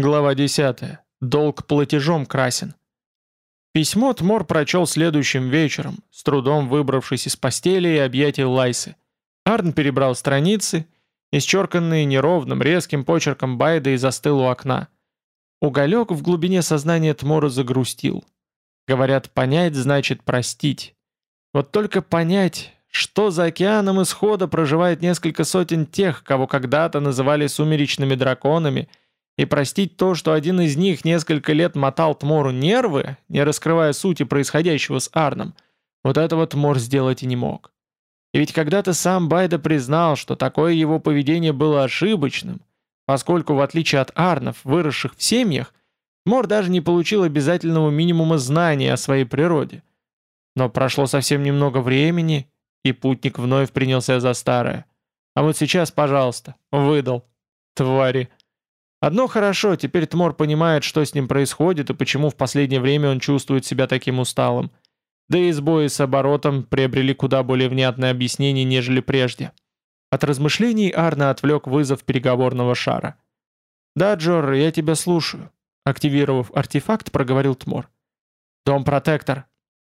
Глава 10. Долг платежом красен. Письмо Тмор прочел следующим вечером, с трудом выбравшись из постели и объятий Лайсы. Арн перебрал страницы, исчерканные неровным, резким почерком Байда и застыл у окна. Уголек в глубине сознания Тмора загрустил. Говорят, понять значит простить. Вот только понять, что за океаном исхода проживает несколько сотен тех, кого когда-то называли сумеречными драконами — и простить то, что один из них несколько лет мотал Тмору нервы, не раскрывая сути происходящего с Арном, вот этого Тмор сделать и не мог. И ведь когда-то сам Байда признал, что такое его поведение было ошибочным, поскольку, в отличие от Арнов, выросших в семьях, Тмор даже не получил обязательного минимума знаний о своей природе. Но прошло совсем немного времени, и путник вновь принялся за старое. А вот сейчас, пожалуйста, выдал. Твари. Одно хорошо, теперь Тмор понимает, что с ним происходит и почему в последнее время он чувствует себя таким усталым. Да и сбои с оборотом приобрели куда более внятное объяснение, нежели прежде. От размышлений Арна отвлек вызов переговорного шара. «Да, Джор, я тебя слушаю», — активировав артефакт, проговорил Тмор. «Дом-протектор».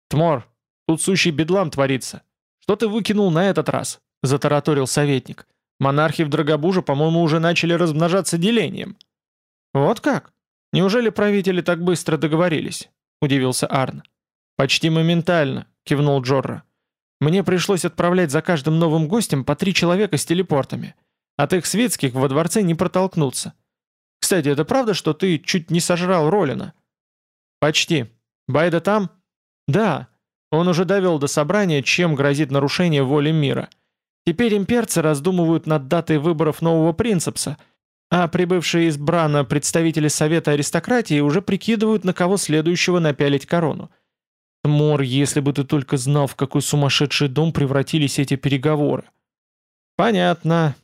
«Тмор, тут сущий бедлам творится. Что ты выкинул на этот раз?» — затараторил советник. Монархи в Драгобуже, по-моему, уже начали размножаться делением». «Вот как? Неужели правители так быстро договорились?» — удивился Арн. «Почти моментально», — кивнул Джорра. «Мне пришлось отправлять за каждым новым гостем по три человека с телепортами. От их светских во дворце не протолкнуться. Кстати, это правда, что ты чуть не сожрал Ролина?» «Почти. Байда там?» «Да. Он уже довел до собрания, чем грозит нарушение воли мира». Теперь имперцы раздумывают над датой выборов нового принцепса, а прибывшие из Брана представители Совета Аристократии уже прикидывают, на кого следующего напялить корону. Мор, если бы ты только знал, в какой сумасшедший дом превратились эти переговоры. Понятно.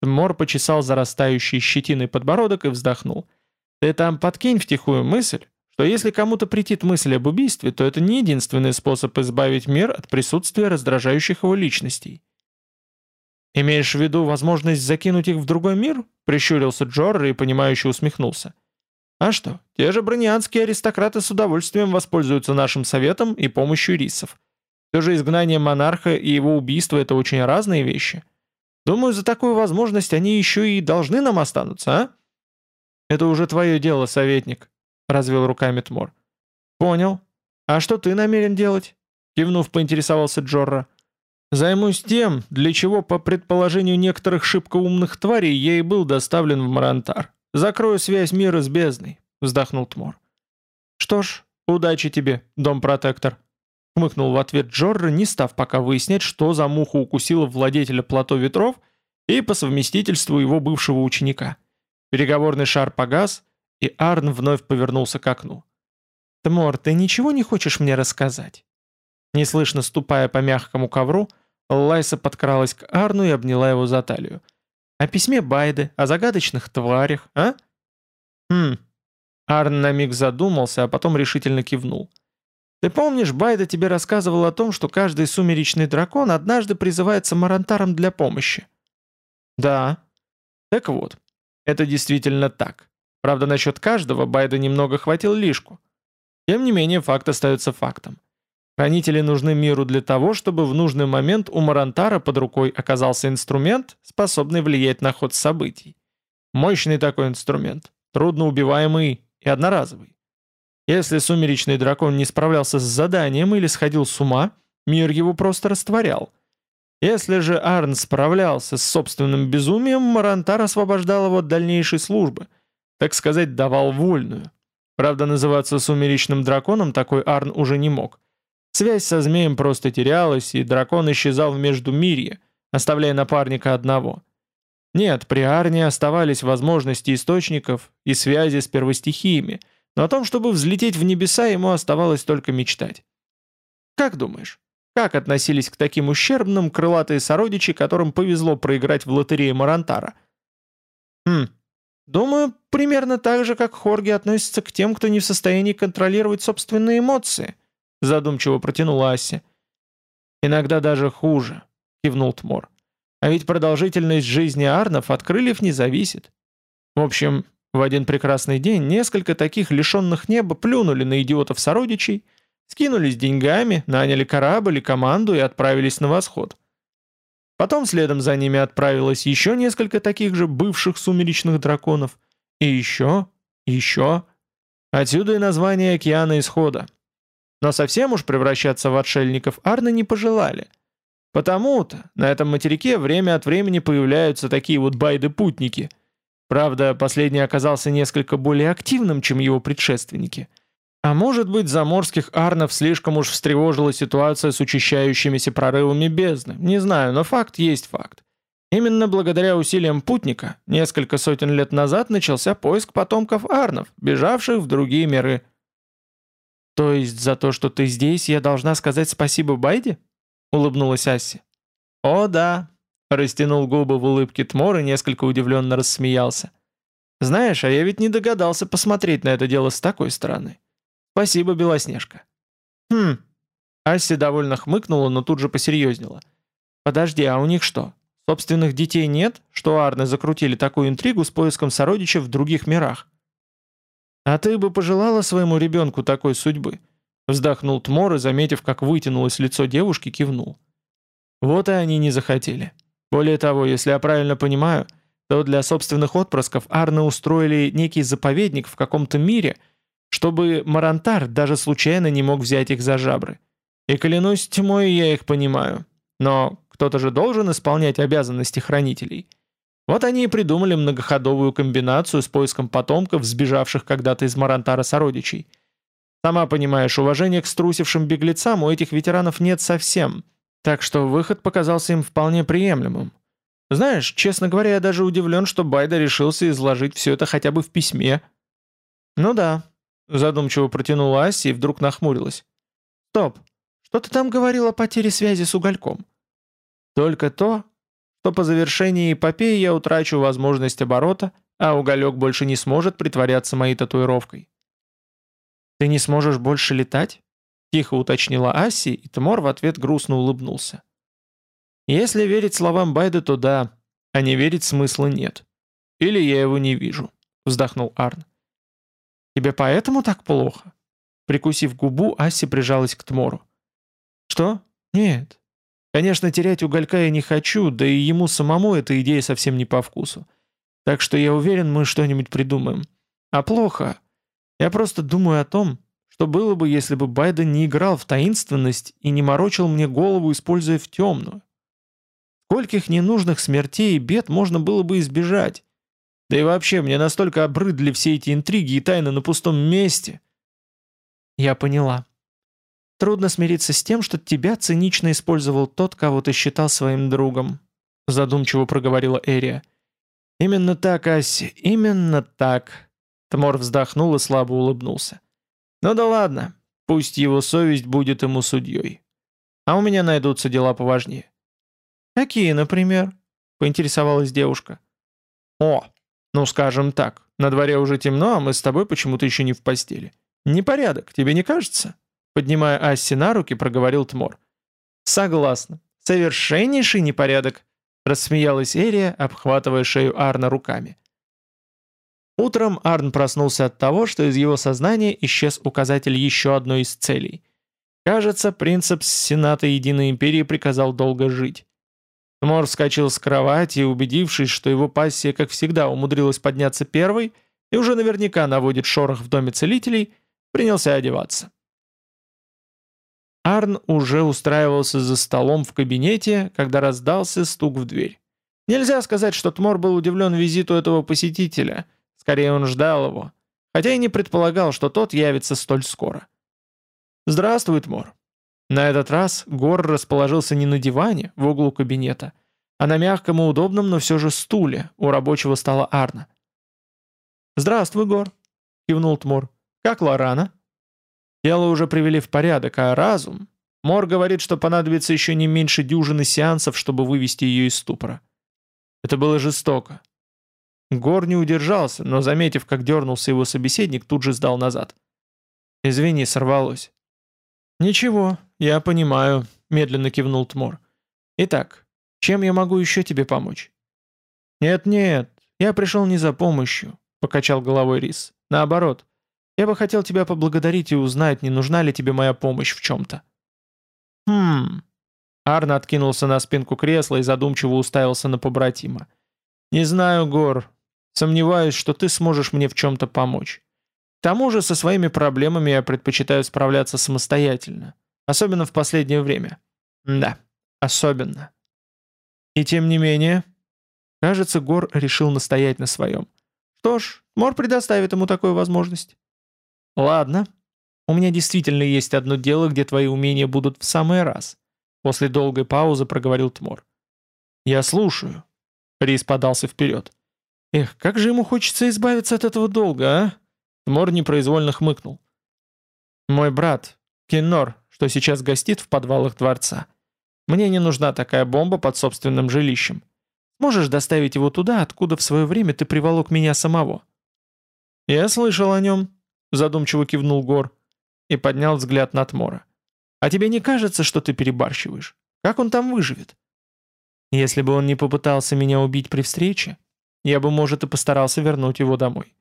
Мор почесал зарастающий щетиной подбородок и вздохнул. Ты там подкинь втихую мысль, что если кому-то притит мысль об убийстве, то это не единственный способ избавить мир от присутствия раздражающих его личностей. «Имеешь в виду возможность закинуть их в другой мир?» — прищурился Джорри и понимающе усмехнулся. «А что, те же бронианские аристократы с удовольствием воспользуются нашим советом и помощью рисов. Все же изгнание монарха и его убийство — это очень разные вещи. Думаю, за такую возможность они еще и должны нам останутся, а?» «Это уже твое дело, советник», — развел руками Тмор. «Понял. А что ты намерен делать?» — кивнув, поинтересовался Джорра. Займусь тем, для чего, по предположению некоторых шибко умных тварей, я и был доставлен в Марантар. Закрою связь мира с бездной», — вздохнул Тмор. «Что ж, удачи тебе, дом-протектор», — хмыкнул в ответ Джорро, не став пока выяснять, что за муха укусила владетеля плато ветров и по совместительству его бывшего ученика. Переговорный шар погас, и Арн вновь повернулся к окну. «Тмор, ты ничего не хочешь мне рассказать?» Неслышно ступая по мягкому ковру, Лайса подкралась к Арну и обняла его за талию. «О письме Байды, о загадочных тварях, а?» «Хм...» Арн на миг задумался, а потом решительно кивнул. «Ты помнишь, Байда тебе рассказывал о том, что каждый сумеречный дракон однажды призывается Марантаром для помощи?» «Да». «Так вот, это действительно так. Правда, насчет каждого Байда немного хватил лишку. Тем не менее, факт остается фактом. Хранители нужны миру для того, чтобы в нужный момент у Марантара под рукой оказался инструмент, способный влиять на ход событий. Мощный такой инструмент, трудноубиваемый и одноразовый. Если сумеречный дракон не справлялся с заданием или сходил с ума, мир его просто растворял. Если же Арн справлялся с собственным безумием, Марантар освобождал его от дальнейшей службы, так сказать, давал вольную. Правда, называться сумеречным драконом такой Арн уже не мог – Связь со змеем просто терялась, и дракон исчезал в Междумирье, оставляя напарника одного. Нет, при Арне оставались возможности источников и связи с первостихиями, но о том, чтобы взлететь в небеса, ему оставалось только мечтать. Как думаешь, как относились к таким ущербным крылатые сородичи, которым повезло проиграть в лотерее Марантара? Хм, думаю, примерно так же, как Хорги относятся к тем, кто не в состоянии контролировать собственные эмоции –— задумчиво протянула Ася. «Иногда даже хуже», — кивнул Тмор. «А ведь продолжительность жизни Арнов от крыльев не зависит. В общем, В один прекрасный день несколько таких лишенных неба плюнули на идиотов-сородичей, скинулись деньгами, наняли корабль и команду и отправились на восход. Потом следом за ними отправилось еще несколько таких же бывших сумеречных драконов. И еще, еще. Отсюда и название океана исхода. Но совсем уж превращаться в отшельников Арны не пожелали. Потому-то на этом материке время от времени появляются такие вот байды-путники. Правда, последний оказался несколько более активным, чем его предшественники. А может быть, заморских арнов слишком уж встревожила ситуация с учащающимися прорывами бездны. Не знаю, но факт есть факт. Именно благодаря усилиям путника несколько сотен лет назад начался поиск потомков арнов, бежавших в другие миры. «То есть за то, что ты здесь, я должна сказать спасибо Байде?» — улыбнулась Асси. «О, да», — растянул губы в улыбке Тмор и несколько удивленно рассмеялся. «Знаешь, а я ведь не догадался посмотреть на это дело с такой стороны. Спасибо, Белоснежка». «Хм». Асси довольно хмыкнула, но тут же посерьезнела. «Подожди, а у них что, собственных детей нет, что Арны закрутили такую интригу с поиском сородичей в других мирах?» «А ты бы пожелала своему ребенку такой судьбы?» Вздохнул Тмор и, заметив, как вытянулось лицо девушки, кивнул. Вот и они не захотели. Более того, если я правильно понимаю, то для собственных отпрысков Арны устроили некий заповедник в каком-то мире, чтобы Марантар даже случайно не мог взять их за жабры. И клянусь тьмой, я их понимаю. Но кто-то же должен исполнять обязанности хранителей. Вот они и придумали многоходовую комбинацию с поиском потомков, сбежавших когда-то из Марантара сородичей – Сама понимаешь, уважения к струсившим беглецам у этих ветеранов нет совсем, так что выход показался им вполне приемлемым. Знаешь, честно говоря, я даже удивлен, что Байда решился изложить все это хотя бы в письме. Ну да, задумчиво протянула Аси и вдруг нахмурилась. Стоп, что ты там говорил о потере связи с угольком? Только то, что по завершении эпопеи я утрачу возможность оборота, а уголек больше не сможет притворяться моей татуировкой. «Ты не сможешь больше летать?» — тихо уточнила Асси, и Тмор в ответ грустно улыбнулся. «Если верить словам Байда, то да, а не верить смысла нет. Или я его не вижу», — вздохнул Арн. «Тебе поэтому так плохо?» Прикусив губу, Асси прижалась к Тмору. «Что? Нет. Конечно, терять уголька я не хочу, да и ему самому эта идея совсем не по вкусу. Так что я уверен, мы что-нибудь придумаем. А плохо. Я просто думаю о том, что было бы, если бы Байден не играл в таинственность и не морочил мне голову, используя в темную. Скольких ненужных смертей и бед можно было бы избежать? Да и вообще, мне настолько обрыдли все эти интриги и тайны на пустом месте. Я поняла. Трудно смириться с тем, что тебя цинично использовал тот, кого ты считал своим другом, задумчиво проговорила Эрия. Именно так, Асси, именно так. Тмор вздохнул и слабо улыбнулся. «Ну да ладно, пусть его совесть будет ему судьей. А у меня найдутся дела поважнее». «Какие, например?» — поинтересовалась девушка. «О, ну скажем так, на дворе уже темно, а мы с тобой почему-то еще не в постели. Непорядок, тебе не кажется?» Поднимая Асси на руки, проговорил Тмор. «Согласна. Совершеннейший непорядок», — рассмеялась Эрия, обхватывая шею Арна руками. Утром Арн проснулся от того, что из его сознания исчез указатель еще одной из целей. Кажется, принцип Сената Единой Империи приказал долго жить. Мор вскочил с кровати убедившись, что его пассия, как всегда, умудрилась подняться первой и уже наверняка наводит шорох в доме целителей, принялся одеваться. Арн уже устраивался за столом в кабинете, когда раздался стук в дверь. Нельзя сказать, что Тмор был удивлен визиту этого посетителя – Скорее он ждал его, хотя и не предполагал, что тот явится столь скоро. «Здравствуй, Тмор». На этот раз Гор расположился не на диване в углу кабинета, а на мягком и удобном, но все же стуле у рабочего стола Арна. «Здравствуй, Гор», — кивнул Тмор. «Как Лорана?» Тело уже привели в порядок, а разум... Мор говорит, что понадобится еще не меньше дюжины сеансов, чтобы вывести ее из ступора. Это было жестоко, Гор не удержался, но, заметив, как дернулся его собеседник, тут же сдал назад. «Извини, сорвалось». «Ничего, я понимаю», — медленно кивнул Тмор. «Итак, чем я могу еще тебе помочь?» «Нет-нет, я пришел не за помощью. — покачал головой Рис. «Наоборот. Я бы хотел тебя поблагодарить и узнать, не нужна ли тебе моя помощь в чем-то». «Хм...» Арн откинулся на спинку кресла и задумчиво уставился на побратима. «Не знаю, Гор. Сомневаюсь, что ты сможешь мне в чем-то помочь. К тому же со своими проблемами я предпочитаю справляться самостоятельно. Особенно в последнее время. Да, особенно. И тем не менее... Кажется, Гор решил настоять на своем. Что ж, Мор предоставит ему такую возможность. Ладно. У меня действительно есть одно дело, где твои умения будут в самый раз. После долгой паузы проговорил Тмор. Я слушаю. Рис подался вперед. Эх, как же ему хочется избавиться от этого долга, а? Тмор непроизвольно хмыкнул. Мой брат, Киннор, что сейчас гостит в подвалах дворца. Мне не нужна такая бомба под собственным жилищем. Можешь доставить его туда, откуда в свое время ты приволок меня самого?» «Я слышал о нем», — задумчиво кивнул Гор и поднял взгляд на Тмора. «А тебе не кажется, что ты перебарщиваешь? Как он там выживет?» «Если бы он не попытался меня убить при встрече, я бы, может, и постарался вернуть его домой.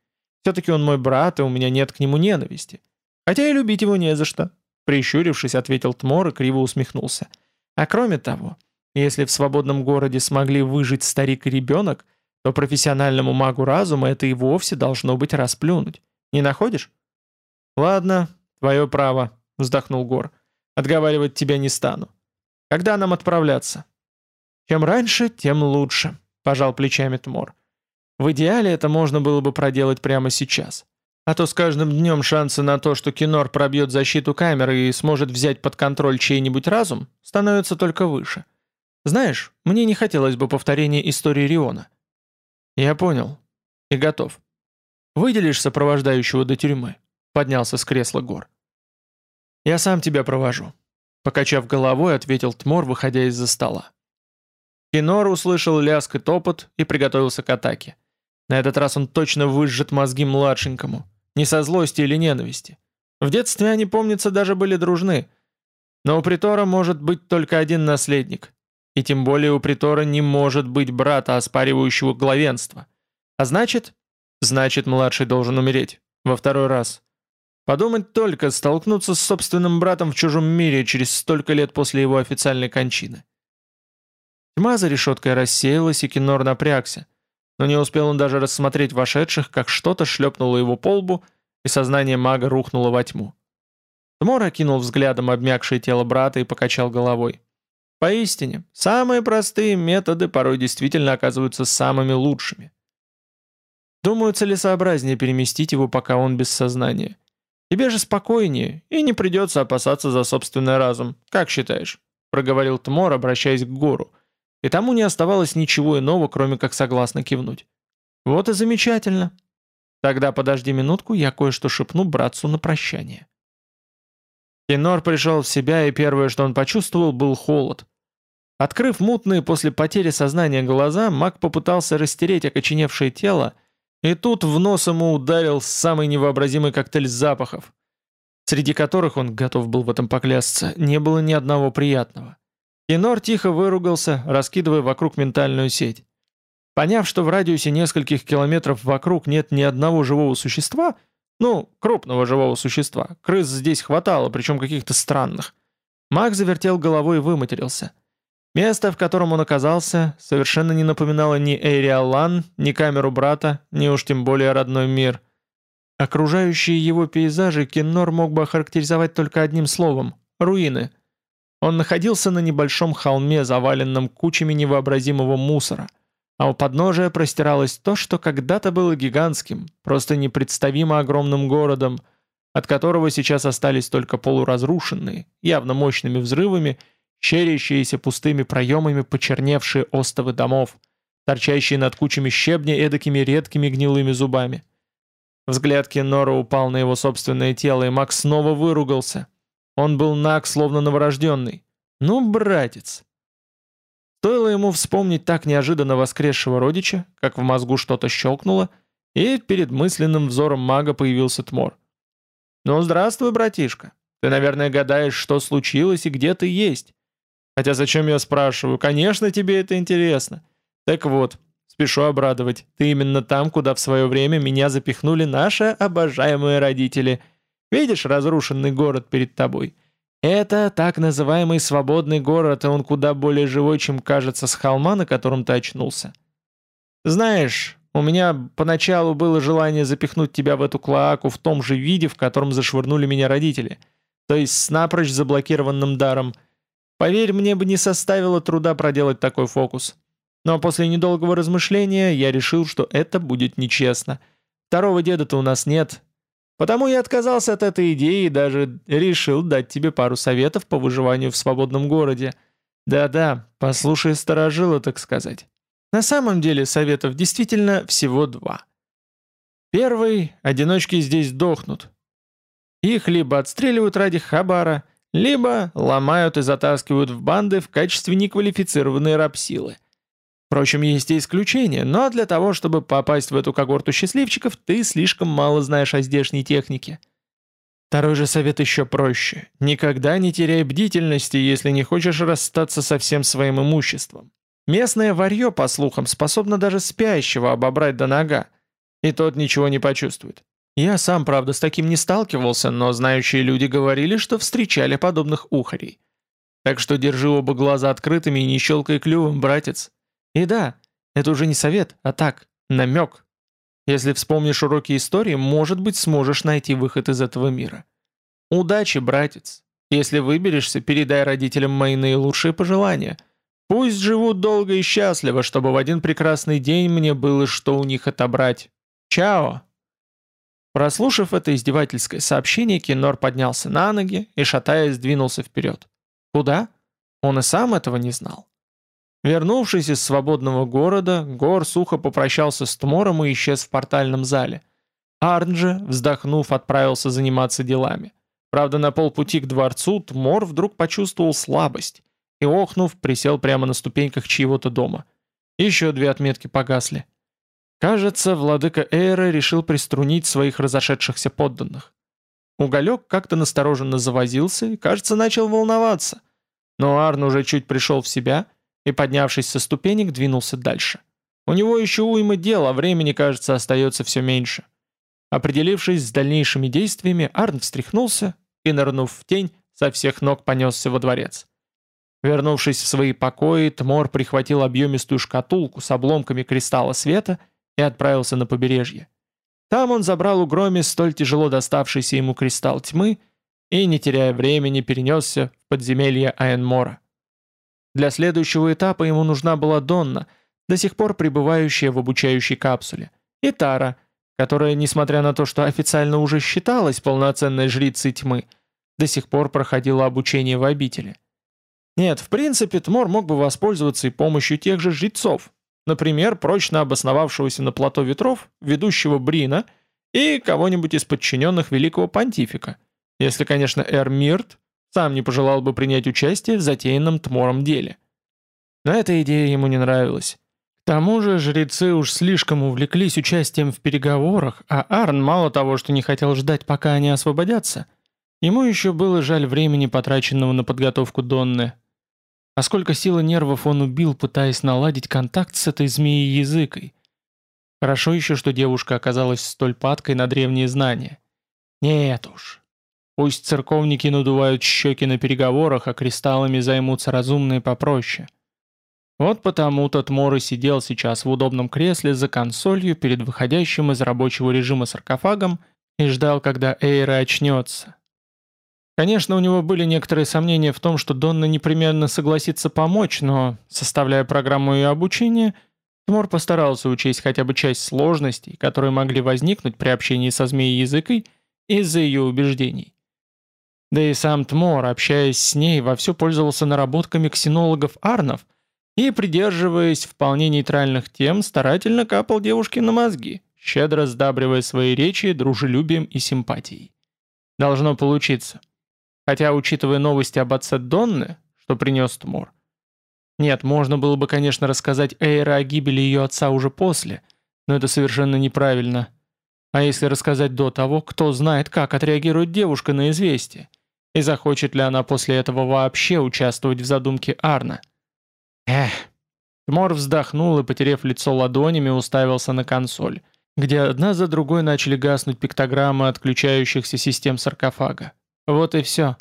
Все-таки он мой брат, и у меня нет к нему ненависти. Хотя и любить его не за что», — прищурившись, ответил Тмор и криво усмехнулся. «А кроме того, если в свободном городе смогли выжить старик и ребенок, то профессиональному магу разума это и вовсе должно быть расплюнуть. Не находишь? Ладно, твое право, вздохнул Гор. Отговаривать тебя не стану. Когда нам отправляться? Чем раньше, тем лучше, пожал плечами Тмор. В идеале это можно было бы проделать прямо сейчас. А то с каждым днем шансы на то, что Кинор пробьет защиту камеры и сможет взять под контроль чей-нибудь разум, становятся только выше. — знаешь, мне не хотелось бы повторения истории Риона. Я понял. И готов. Выделишь сопровождающего до тюрьмы? Поднялся с кресла Гор. Я сам тебя провожу. Покачав головой, ответил Тмор, выходя из-за стола. Кинор услышал лязг и топот и приготовился к атаке. На этот раз он точно выжжет мозги младшенькому. Не со злости или ненависти. В детстве они, помнится, даже были дружны. Но у Притора может быть только один наследник. И тем более у Притора не может быть брата, оспаривающего главенство. А значит... Значит, младший должен умереть. Во второй раз. Подумать только, столкнуться с собственным братом в чужом мире через столько лет после его официальной кончины. Тьма за решеткой рассеялась, и Кинор напрягся. Но не успел он даже рассмотреть вошедших, как что-то шлепнуло его по лбу, и сознание мага рухнуло во тьму. Тмор окинул взглядом обмякшее тело брата и покачал головой. Поистине, самые простые методы порой действительно оказываются самыми лучшими. Думаю, целесообразнее переместить его, пока он без сознания. Тебе же спокойнее, и не придется опасаться за собственный разум. Как считаешь?» — проговорил Тмор, обращаясь к гору. И тому не оставалось ничего иного, кроме как согласно кивнуть. «Вот и замечательно. Тогда подожди минутку, я кое-что шепну братцу на прощание». Тенор пришел в себя, и первое, что он почувствовал, был холод. Открыв мутные после потери сознания глаза, маг попытался растереть окоченевшее тело, и тут в нос ему ударил самый невообразимый коктейль запахов, среди которых он готов был в этом поклясться, не было ни одного приятного. Тенор тихо выругался, раскидывая вокруг ментальную сеть. Поняв, что в радиусе нескольких километров вокруг нет ни одного живого существа, ну, крупного живого существа. Крыс здесь хватало, причем каких-то странных. Маг завертел головой и выматерился. Место, в котором он оказался, совершенно не напоминало ни Эйриалан, ни камеру брата, ни уж тем более родной мир. Окружающие его пейзажи Кеннор мог бы охарактеризовать только одним словом – руины. Он находился на небольшом холме, заваленном кучами невообразимого мусора – а у подножия простиралось то, что когда-то было гигантским, просто непредставимо огромным городом, от которого сейчас остались только полуразрушенные, явно мощными взрывами, щерящиеся пустыми проемами почерневшие остовы домов, торчащие над кучами щебня эдакими редкими гнилыми зубами. Взгляд Кеннора упал на его собственное тело, и Макс снова выругался. Он был наг, словно новорожденный. «Ну, братец, Стоило ему вспомнить так неожиданно воскресшего родича, как в мозгу что-то щелкнуло, и перед мысленным взором мага появился Тмор. «Ну, здравствуй, братишка. Ты, наверное, гадаешь, что случилось и где ты есть. Хотя зачем я спрашиваю? Конечно, тебе это интересно. Так вот, Спешу обрадовать, ты именно там, куда в свое время меня запихнули наши обожаемые родители. Видишь разрушенный город перед тобой? Это так называемый свободный город, и он куда более живой, чем кажется с холма, на котором ты очнулся. Знаешь, у меня поначалу было желание запихнуть тебя в эту клоаку в том же виде, в котором зашвырнули меня родители, то есть с напрочь заблокированным даром. Поверь, мне бы не составило труда проделать такой фокус. Но после недолгого размышления я решил, что это будет нечестно. Второго деда-то у нас нет. Потому я отказался от этой идеи и даже решил дать тебе пару советов по выживанию в свободном городе. Да-да, послушай сторожила, так сказать. На самом деле советов действительно всего два. Первый – одиночки здесь дохнут. Их либо отстреливают ради хабара, либо ломают и затаскивают в банды в качестве неквалифицированной рабсилы – Впрочем, есть и исключения, но для того, чтобы попасть в эту когорту счастливчиков, ты слишком мало знаешь о здешней технике. Второй же совет еще проще. Никогда не теряй бдительности, если не хочешь расстаться со всем своим имуществом. Местное варье, по слухам, способно даже спящего обобрать до нога, и тот ничего не почувствует. Я сам, правда, с таким не сталкивался, но знающие люди говорили, что встречали подобных ухарей. Так что держи оба глаза открытыми и не щелкай клювом, братец. И да, это уже не совет, а так, намек. Если вспомнишь уроки истории, может быть, сможешь найти выход из этого мира. Удачи, братец. Если выберешься, передай родителям мои наилучшие пожелания. Пусть живут долго и счастливо, чтобы в один прекрасный день мне было что у них отобрать. Чао!» Прослушав это издевательское сообщение, Кинор поднялся на ноги и, шатаясь, двинулся вперед. Куда? Он и сам этого не знал. Вернувшись из свободного города, Гор сухо попрощался с Тмором и исчез в портальном зале. Арн же, вздохнув, отправился заниматься делами. Правда, на полпути к дворцу Тмор вдруг почувствовал слабость и, охнув, присел прямо на ступеньках чьего-то дома. Еще две отметки погасли. Кажется, владыка Эйра решил приструнить своих разошедшихся подданных. Уголек как-то настороженно завозился и, кажется, начал волноваться. Но Арн уже чуть пришел в себя — и, поднявшись со ступенек, двинулся дальше. У него еще уйма дел, а времени, кажется, остается все меньше. Определившись с дальнейшими действиями, Арн встряхнулся и, нырнув в тень, со всех ног понесся во дворец. Вернувшись в свои покои, Тмор прихватил объемистую шкатулку с обломками кристалла света и отправился на побережье. Там он забрал у Громи столь тяжело доставшийся ему кристалл тьмы и, не теряя времени, перенесся в подземелье Аэнмора. Для следующего этапа ему нужна была Донна, до сих пор пребывающая в обучающей капсуле, и Тара, которая, несмотря на то, что официально уже считалась полноценной жрицей тьмы, до сих пор проходила обучение в обители. Нет, в принципе, Тмор мог бы воспользоваться и помощью тех же жрецов, например, прочно обосновавшегося на плато ветров, ведущего Брина и кого-нибудь из подчиненных великого понтифика, если, конечно, Эр Мирт сам не пожелал бы принять участие в затеянном Тмором деле. Но эта идея ему не нравилась. К тому же жрецы уж слишком увлеклись участием в переговорах, а Арн мало того, что не хотел ждать, пока они освободятся, ему еще было жаль времени, потраченного на подготовку Донны. А сколько сил и нервов он убил, пытаясь наладить контакт с этой змеей-языкой. Хорошо еще, что девушка оказалась столь падкой на древние знания. Нет уж, Пусть церковники надувают щеки на переговорах, а кристаллами займутся разумные попроще. Вот потому-то Тмор и сидел сейчас в удобном кресле за консолью перед выходящим из рабочего режима саркофагом и ждал, когда Эйра очнется. Конечно, у него были некоторые сомнения в том, что Донна непременно согласится помочь, но, составляя программу ее обучения, Тмор постарался учесть хотя бы часть сложностей, которые могли возникнуть при общении со змеей-языкой из-за ее убеждений. Да и сам Тмор, общаясь с ней, вовсю пользовался наработками ксенологов-арнов и, придерживаясь вполне нейтральных тем, старательно капал девушке на мозги, щедро сдабривая свои речи дружелюбием и симпатией. Должно получиться. Хотя, учитывая новости об отце Донны, что принес Тмор, нет, можно было бы, конечно, рассказать Эйра о гибели ее отца уже после, но это совершенно неправильно. А если рассказать до того, кто знает, как отреагирует девушка на известие? И захочет ли она после этого вообще участвовать в задумке Арна? Эх, Тмор вздохнул и, потерев лицо ладонями, уставился на консоль, где одна за другой начали гаснуть пиктограммы отключающихся систем саркофага. Вот и все.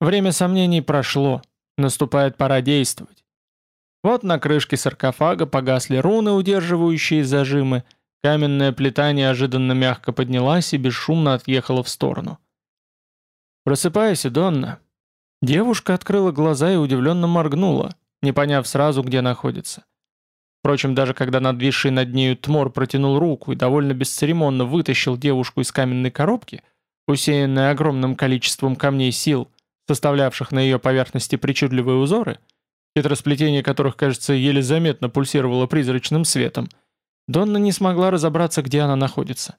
Время сомнений прошло. Наступает пора действовать. Вот на крышке саркофага погасли руны, удерживающие зажимы, каменная плита неожиданно мягко поднялась и бесшумно отъехала в сторону. «Просыпайся, Донна!» Девушка открыла глаза и удивленно моргнула, не поняв сразу, где находится. Впрочем, даже когда надвисший над нею Тмор протянул руку и довольно бесцеремонно вытащил девушку из каменной коробки, усеянной огромным количеством камней сил, составлявших на ее поверхности причудливые узоры, хитросплетение которых, кажется, еле заметно пульсировало призрачным светом, Донна не смогла разобраться, где она находится.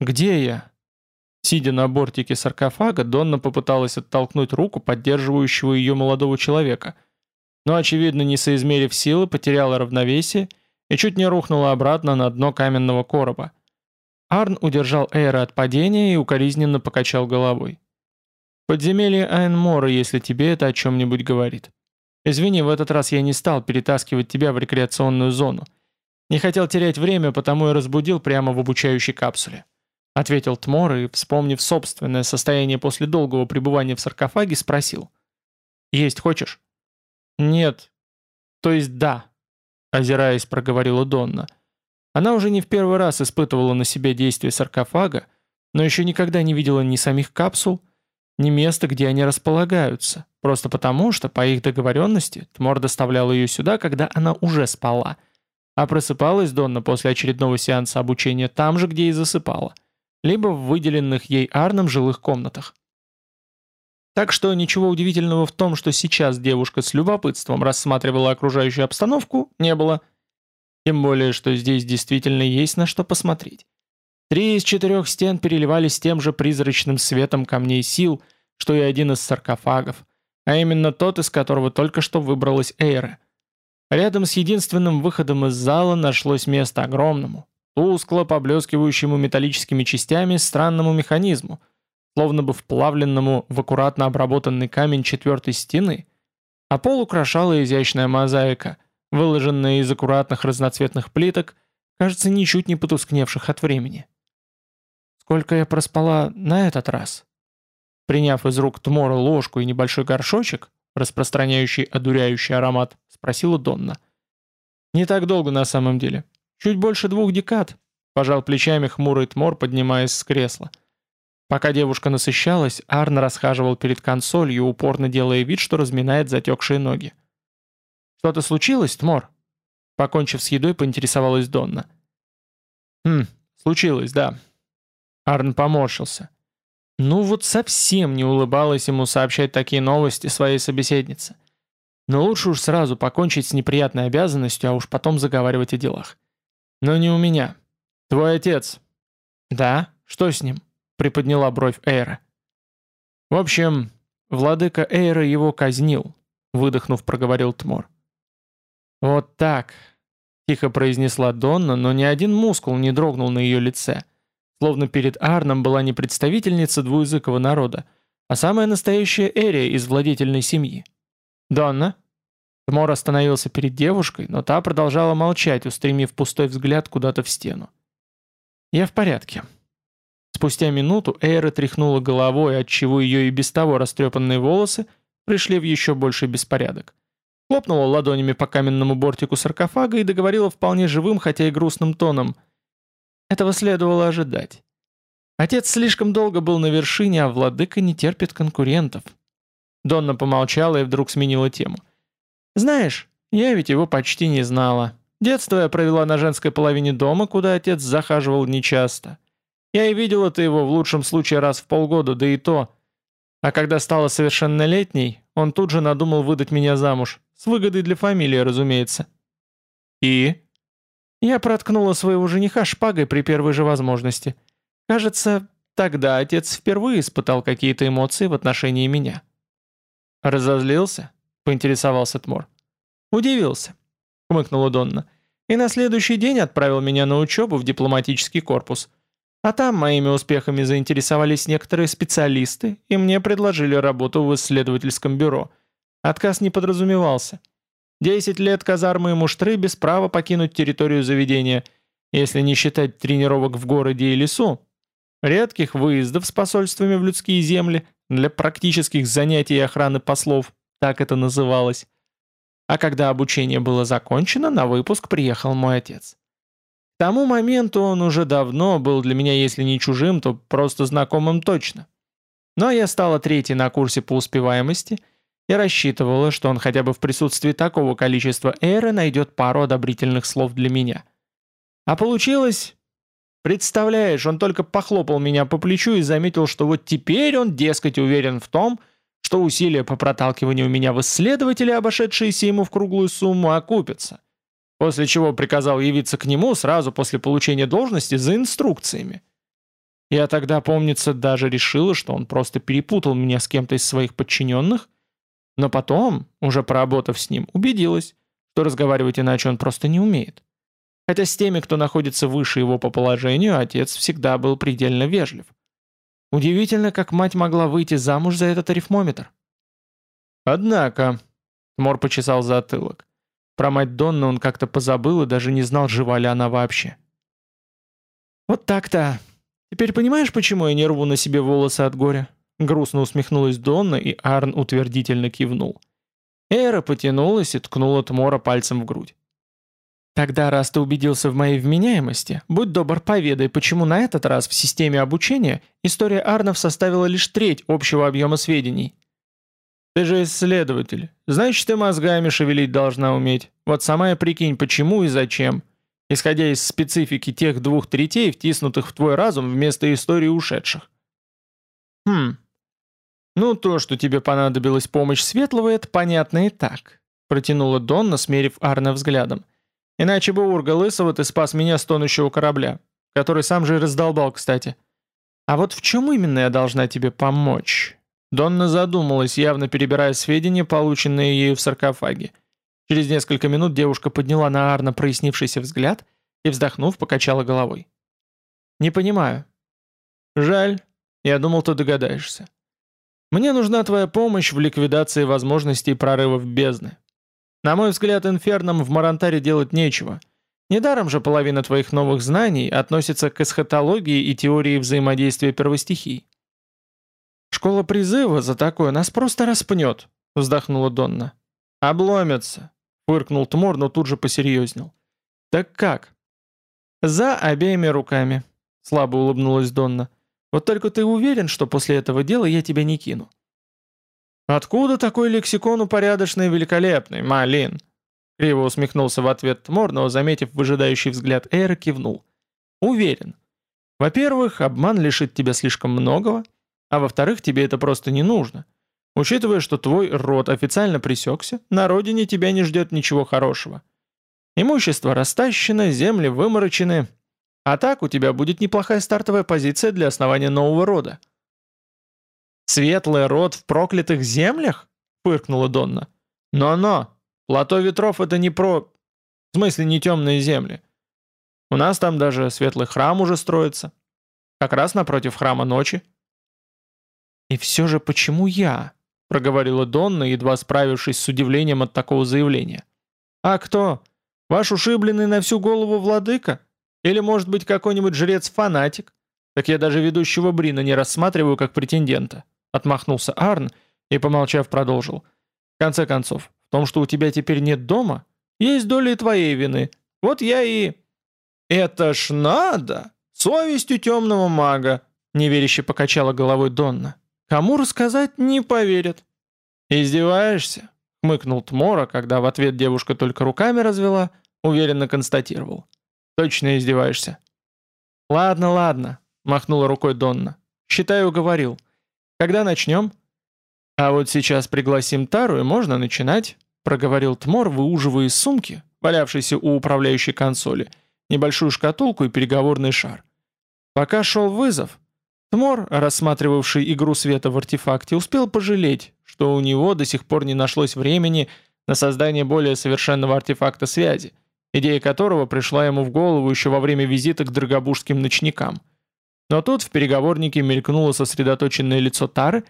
«Где я?» Сидя на бортике саркофага, Донна попыталась оттолкнуть руку поддерживающего ее молодого человека, но, очевидно, не соизмерив силы, потеряла равновесие и чуть не рухнула обратно на дно каменного короба. Арн удержал Эйра от падения и укоризненно покачал головой. «Подземелье Айнмора, если тебе это о чем-нибудь говорит. Извини, в этот раз я не стал перетаскивать тебя в рекреационную зону. Не хотел терять время, потому и разбудил прямо в обучающей капсуле. — ответил Тмор и, вспомнив собственное состояние после долгого пребывания в саркофаге, спросил. «Есть хочешь?» «Нет. То есть да», — озираясь, проговорила Донна. Она уже не в первый раз испытывала на себе действие саркофага, но еще никогда не видела ни самих капсул, ни места, где они располагаются, просто потому, что, по их договоренности, Тмор доставлял ее сюда, когда она уже спала, а просыпалась Донна после очередного сеанса обучения там же, где и засыпала — либо в выделенных ей Арном жилых комнатах. Так что ничего удивительного в том, что сейчас девушка с любопытством рассматривала окружающую обстановку, не было. Тем более, что здесь действительно есть на что посмотреть. Три из четырех стен переливались тем же призрачным светом камней сил, что и один из саркофагов, а именно тот, из которого только что выбралась Эйра. Рядом с единственным выходом из зала нашлось место огромному, тускло поблескивающему металлическими частями странному механизму, словно бы вплавленному в аккуратно обработанный камень четвертой стены, а пол украшала изящная мозаика, выложенная из аккуратных разноцветных плиток, кажется, ничуть не потускневших от времени. «Сколько я проспала на этот раз?» Приняв из рук Тмора ложку и небольшой горшочек, распространяющий одуряющий аромат, спросила Донна. «Не так долго на самом деле. «Чуть больше двух декад», — пожал плечами хмурый Тмор, поднимаясь с кресла. Пока девушка насыщалась, Арн расхаживал перед консолью, упорно делая вид, что разминает затекшие ноги. «Что-то случилось, Тмор?» Покончив с едой, поинтересовалась Донна. «Хм, случилось, да». Арн поморщился. Ну вот совсем не улыбалась ему сообщать такие новости своей собеседнице. Но лучше уж сразу покончить с неприятной обязанностью, а уж потом заговаривать о делах. «Но не у меня. Твой отец». «Да? Что с ним?» — приподняла бровь Эйра. «В общем, владыка Эйра его казнил», — выдохнув, проговорил Тмор. «Вот так», — тихо произнесла Донна, но ни один мускул не дрогнул на ее лице, словно перед Арном была не представительница двуязыкого народа, а самая настоящая Эрия из владетельной семьи. «Донна?» Тмор остановился перед девушкой, но та продолжала молчать, устремив пустой взгляд куда-то в стену. «Я в порядке». Спустя минуту Эйра тряхнула головой, отчего ее и без того растрепанные волосы пришли в еще больший беспорядок. Хлопнула ладонями по каменному бортику саркофага и договорила вполне живым, хотя и грустным тоном. Этого следовало ожидать. Отец слишком долго был на вершине, а владыка не терпит конкурентов. Донна помолчала и вдруг сменила тему. Знаешь, я ведь его почти не знала. Детство я провела на женской половине дома, куда отец захаживал нечасто. Я и видела-то его в лучшем случае раз в полгода, да и то. А когда стала совершеннолетней, он тут же надумал выдать меня замуж. С выгодой для фамилии, разумеется. И? Я проткнула своего жениха шпагой при первой же возможности. Кажется, тогда отец впервые испытал какие-то эмоции в отношении меня. Разозлился? — поинтересовался Тмор. «Удивился», — хмыкнула Донна. «И на следующий день отправил меня на учебу в дипломатический корпус. А там моими успехами заинтересовались некоторые специалисты, и мне предложили работу в исследовательском бюро. Отказ не подразумевался. Десять лет казармы и муштры без права покинуть территорию заведения, если не считать тренировок в городе и лесу, редких выездов с посольствами в людские земли для практических занятий и охраны послов, так это называлось. А когда обучение было закончено, на выпуск приехал мой отец. К тому моменту он уже давно был для меня, если не чужим, то просто знакомым точно. Но я стала третьей на курсе по успеваемости – и рассчитывала, что он хотя бы в присутствии такого количества эры найдет пару одобрительных слов для меня. А получилось... Представляешь, он только похлопал меня по плечу и заметил, что вот теперь он, дескать, уверен в том, что усилия по проталкиванию меня в исследователи, обошедшиеся ему в круглую сумму, окупятся. После чего приказал явиться к нему сразу после получения должности за инструкциями. Я тогда, помнится, даже решила, что он просто перепутал меня с кем-то из своих подчиненных но потом, уже поработав с ним, убедилась, что разговаривать иначе он просто не умеет. Хотя с теми, кто находится выше его по положению, отец всегда был предельно вежлив. Удивительно, как мать могла выйти замуж за этот арифмометр. Однако, Мор почесал затылок. Про мать Донны он как-то позабыл и даже не знал, жива ли она вообще. «Вот так-то. Теперь понимаешь, почему я не рву на себе волосы от горя? Грустно усмехнулась Донна, и Арн утвердительно кивнул. Эра потянулась и ткнула Тмора пальцем в грудь. «Тогда, раз ты убедился в моей вменяемости, будь добр, поведай, почему на этот раз в системе обучения история Арнов составила лишь треть общего объема сведений». «Ты же исследователь. Значит, ты мозгами шевелить должна уметь. Вот сама и прикинь, почему и зачем, исходя из специфики тех двух третей, втиснутых в твой разум вместо истории ушедших». «Хм, «Ну, то, что тебе понадобилась помощь Светлого, это понятно и так», протянула Донна, смерив Арна взглядом. «Иначе бы Урга Лысого ты спас меня с тонущего корабля, который сам же и раздолбал, кстати. А вот в чем именно я должна тебе помочь?» Донна задумалась, явно перебирая сведения, полученные ею в саркофаге. Через несколько минут девушка подняла на Арна прояснившийся взгляд и, вздохнув, покачала головой. «Не понимаю». «Жаль. Я думал, ты догадаешься. Мне нужна твоя помощь в ликвидации возможностей прорывов бездны. На мой взгляд, инфернам в Марантаре делать нечего. Недаром же половина твоих новых знаний относится к эсхатологии и теории взаимодействия первостихий. «Школа призыва за такое нас просто распнет», — вздохнула Донна. «Обломятся», — фыркнул Тмор, но тут же посерьезнел. «Так как?» «За обеими руками», — слабо улыбнулась Донна. Вот только ты уверен, что после этого дела я тебя не кину?» «Откуда такой лексикон упорядоченный и великолепный, Малин?» Криво усмехнулся в ответ Тмор, но, заметив выжидающий взгляд Эйра, кивнул. «Уверен. Во-первых, обман лишит тебя слишком многого, а во-вторых, тебе это просто не нужно. Учитывая, что твой род официально пресекся, на родине тебя не ждет ничего хорошего. Имущество растащено, земли выморочены, а так у тебя будет неплохая стартовая позиция для основания нового рода». «Светлый род в проклятых землях?» — фыркнула Донна. «Но-но, плато ветров — это не про... В смысле, не темные земли. У нас там даже светлый храм уже строится. Как раз напротив храма ночи». «И все же почему я?» — проговорила Донна, едва справившись с удивлением от такого заявления. «А кто? Ваш ушибленный на всю голову владыка?» Или, может быть, какой-нибудь жрец-фанатик? Так я даже ведущего Брина не рассматриваю как претендента. Отмахнулся Арн и, помолчав, продолжил. В конце концов, в том, что у тебя теперь нет дома, есть доля и твоей вины. Вот я и... Это ж надо! Совестью темного мага! Неверяще покачала головой Донна. Кому рассказать, не поверят. «Издеваешься?» — хмыкнул Тмора, когда в ответ девушка только руками развела, уверенно констатировал. Точно издеваешься. Ладно, ладно, махнула рукой Донна. Считаю, уговорил. Когда начнем? А вот сейчас пригласим Тару и можно начинать, проговорил Тмор, выуживая из сумки, валявшейся у управляющей консоли, небольшую шкатулку и переговорный шар. Пока шел вызов, Тмор, рассматривавший игру света в артефакте, успел пожалеть, что у него до сих пор не нашлось времени на создание более совершенного артефакта связи, идея которого пришла ему в голову еще во время визита к драгобужским ночникам. Но тут в переговорнике мелькнуло сосредоточенное лицо Тары,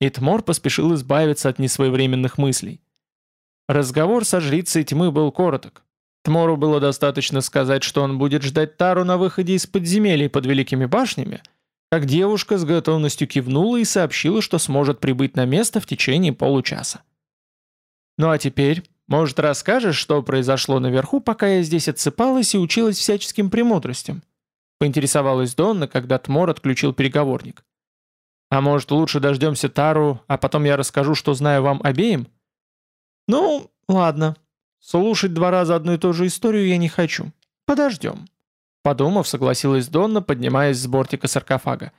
и Тмор поспешил избавиться от несвоевременных мыслей. Разговор со жрицей тьмы был короток. Тмору было достаточно сказать, что он будет ждать Тару на выходе из подземелий под Великими башнями, как девушка с готовностью кивнула и сообщила, что сможет прибыть на место в течение получаса. «Ну а теперь, может, расскажешь, что произошло наверху, пока я здесь отсыпалась и училась всяческим премудростям?» поинтересовалась Донна, когда Тмор отключил переговорник. «А может, лучше дождемся Тару, а потом я расскажу, что знаю вам обеим?» «Ну, ладно. Слушать два раза одну и ту же историю я не хочу. Подождем». Подумав, согласилась Донна, поднимаясь с бортика саркофага.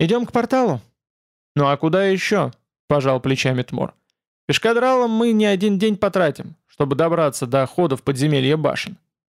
«Идем к порталу?» «Ну а куда еще?» – пожал плечами Тмор. «Пешкадралом мы не один день потратим, чтобы добраться до хода в подземелье башен.